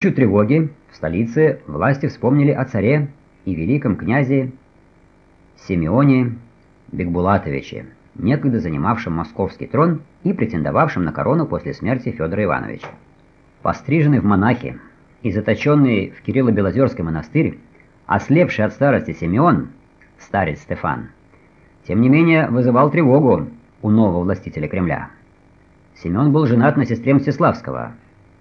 ночью тревоги в столице власти вспомнили о царе и великом князе Симеоне Бекбулатовиче, некогда занимавшем московский трон и претендовавшем на корону после смерти Федора Ивановича. Постриженный в монахи и заточенный в Кирилло-Белозерский монастырь, ослепший от старости Симеон, старец Стефан, тем не менее вызывал тревогу у нового властителя Кремля. Семен был женат на сестре Мстиславского,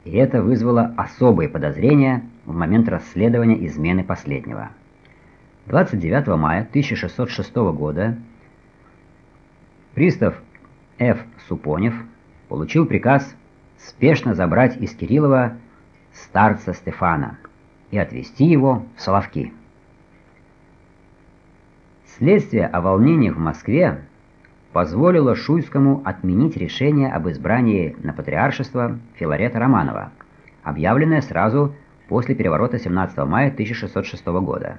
и это вызвало особые подозрения в момент расследования измены последнего. 29 мая 1606 года пристав Ф. Супонев получил приказ спешно забрать из Кириллова старца Стефана и отвезти его в Соловки. Следствие о волнениях в Москве позволило Шуйскому отменить решение об избрании на патриаршество Филарета Романова, объявленное сразу после переворота 17 мая 1606 года.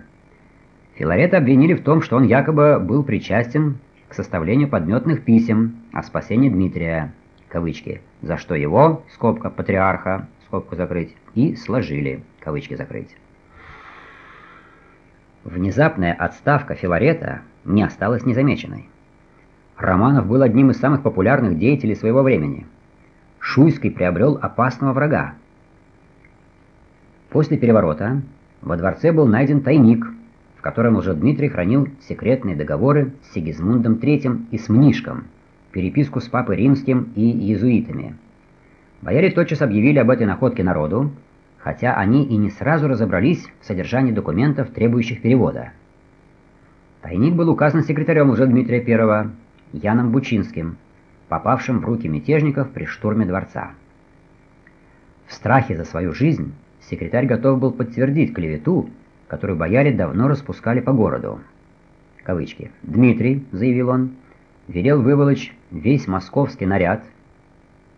Филарета обвинили в том, что он якобы был причастен к составлению подметных писем о спасении Дмитрия, кавычки, за что его, скобка, патриарха, скобку закрыть, и сложили, кавычки закрыть. Внезапная отставка Филарета не осталась незамеченной. Романов был одним из самых популярных деятелей своего времени. Шуйский приобрел опасного врага. После переворота во дворце был найден тайник, в котором уже Дмитрий хранил секретные договоры с Сигизмундом III и с Мнишком, переписку с Папой Римским и иезуитами. Бояре тотчас объявили об этой находке народу, хотя они и не сразу разобрались в содержании документов, требующих перевода. Тайник был указан секретарем уже Дмитрия I, Яном Бучинским, попавшим в руки мятежников при штурме дворца. В страхе за свою жизнь секретарь готов был подтвердить клевету, которую бояре давно распускали по городу. Кавычки. «Дмитрий», — заявил он, — велел выволочь весь московский наряд,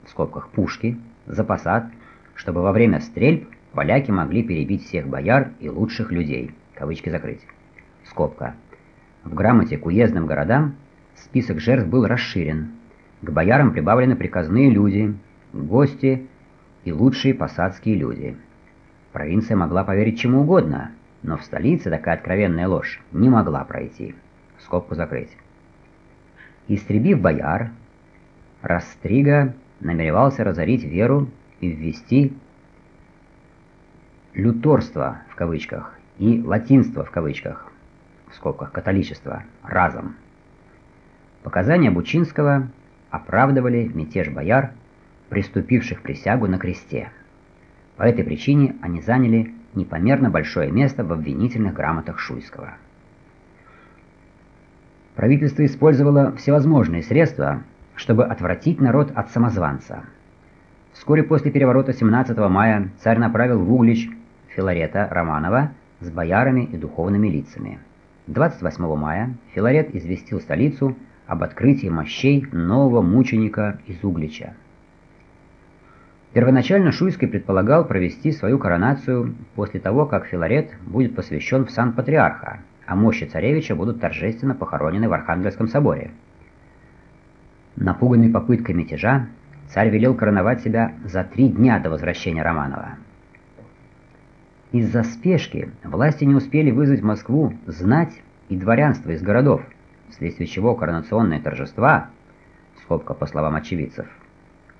в скобках пушки, за посад, чтобы во время стрельб поляки могли перебить всех бояр и лучших людей. Кавычки закрыть. Скобка. В грамоте к уездным городам Список жертв был расширен. К боярам прибавлены приказные люди, гости и лучшие посадские люди. Провинция могла поверить чему угодно, но в столице такая откровенная ложь не могла пройти. Скобку закрыть. Истребив бояр, Растрига намеревался разорить веру и ввести люторство в кавычках и латинство в кавычках, в скобках католичество, разом. Показания Бучинского оправдывали мятеж бояр, приступивших присягу на кресте. По этой причине они заняли непомерно большое место в обвинительных грамотах Шуйского. Правительство использовало всевозможные средства, чтобы отвратить народ от самозванца. Вскоре после переворота 17 мая царь направил в Углич Филарета Романова с боярами и духовными лицами. 28 мая Филарет известил столицу об открытии мощей нового мученика из Углича. Первоначально Шуйский предполагал провести свою коронацию после того, как Филарет будет посвящен в сан патриарха, а мощи царевича будут торжественно похоронены в Архангельском соборе. Напуганный попыткой мятежа, царь велел короновать себя за три дня до возвращения Романова. Из-за спешки власти не успели вызвать Москву знать и дворянство из городов – вследствие чего коронационные торжества, скобка по словам очевидцев,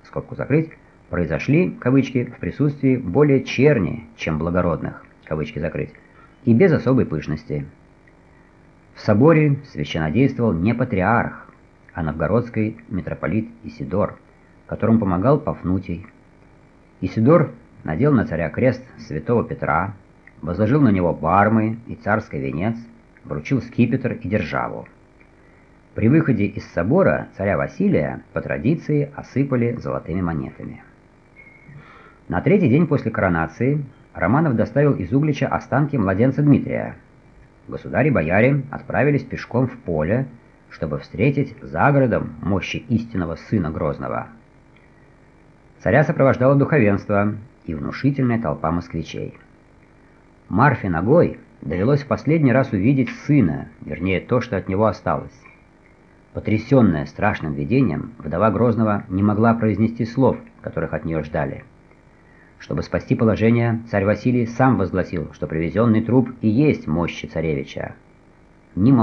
скобку закрыть, произошли, кавычки, в присутствии более черни, чем благородных, кавычки закрыть, и без особой пышности. В соборе священнодействовал не патриарх, а новгородский митрополит Исидор, которому помогал Пафнутий. Исидор надел на царя крест святого Петра, возложил на него бармы и царский венец, вручил скипетр и державу. При выходе из собора царя Василия по традиции осыпали золотыми монетами. На третий день после коронации Романов доставил из Углича останки младенца Дмитрия. Государи и бояре отправились пешком в поле, чтобы встретить за городом мощи истинного сына Грозного. Царя сопровождало духовенство и внушительная толпа москвичей. Марфе ногой довелось в последний раз увидеть сына, вернее то, что от него осталось. Потрясенная страшным видением, вдова Грозного не могла произнести слов, которых от нее ждали. Чтобы спасти положение, царь Василий сам возгласил, что привезенный труп и есть мощи царевича.